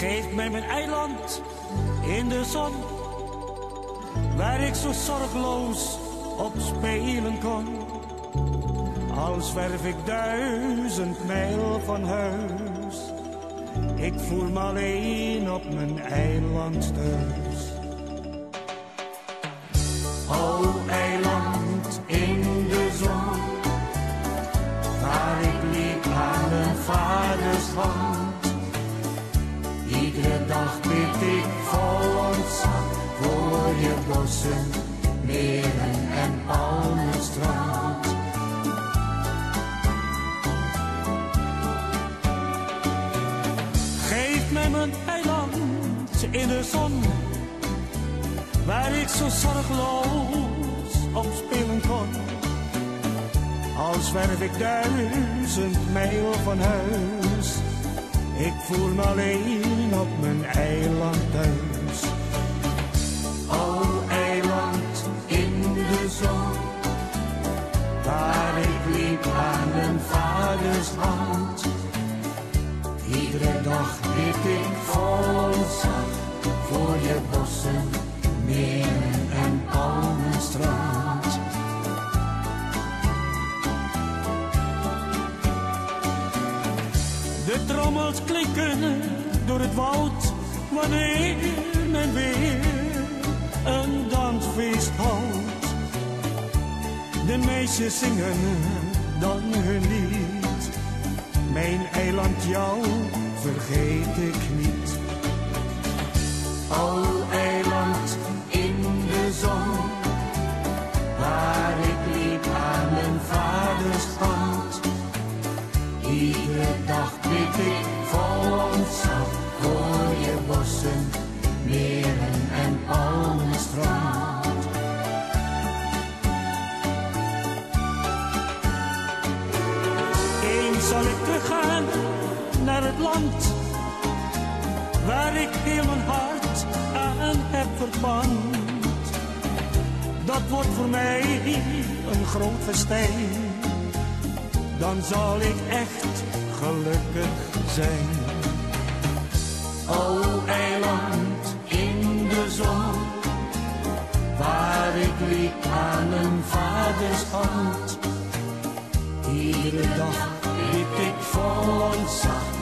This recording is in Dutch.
Geef mij mijn eiland in de zon, waar ik zo zorgeloos op spelen kon. Al zwerf ik duizend mijl van huis, ik voel me alleen op mijn eiland thuis. O eiland in de zon, waar ik liep aan mijn vaders hand. Iedere dag bid ik ontzag voor je bossen, meren en palmenstrand. Geef mij mijn eiland in de zon, waar ik zo zorgeloos op spelen kon. Al zwerf ik duizend mijl van huis, ik voel me alleen op mijn eiland thuis. O eiland in de zon, waar ik liep aan mijn vaders hand. Iedere dag bid ik vol ontzag voor je bossen, meren De trommels klinken door het woud wanneer men weer een dansfeest houdt. De meisjes zingen dan hun lied. Mijn eiland jou vergeet ik niet. O eiland in de zon, Iedere dag bid ik vol ontzag voor je bossen, meren en palmenstrand. Eens zal ik teruggaan naar het land waar ik heel mijn hart aan heb verpand. Dat wordt voor mij een groot festijn dan zal ik echt gelukkig zijn. O eiland in de zon, waar ik liep aan mijn vaders hand. Iedere dag liep ik vol ontzag